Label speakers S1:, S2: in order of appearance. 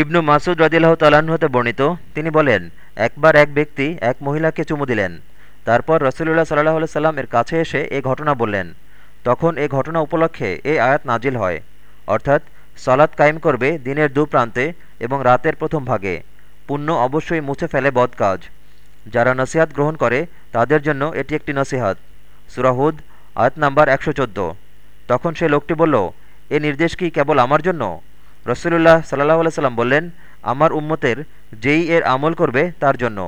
S1: ইবনু মাসুদ রদিল্লাহ তালাহ হতে বর্ণিত, তিনি বলেন, একবার এক ব্যক্তি এক মহিলাকে চুমু দিলেন। তারপর রসুল্লাহ সাল্লাহ সাল্লাম এর কাছে এসে এ ঘটনা বললেন। তখন এ ঘটনা উপলক্ষে এ আয়াত নাজিল হয়। অর্থাৎ সলাৎ কায়েম করবে দিনের দু প্রান্তে এবং রাতের প্রথম ভাগে। পুণ্য অবশ্যই মুছে ফেলে বদ কাজ যারা নসিহাত গ্রহণ করে, তাদের জন্য এটি একটি নসিহাত। সুরাহুদ আয়াত নাম্বার একশো চোদ্দ। তখন সে লোকটি বলল, এ নির্দেশ কি কেবল আমার জন্য? রসুল্লাহ সাল্লাহ সাল্লাম বললেন আমার উম্মতের যেই এর আমল করবে তার জন্য।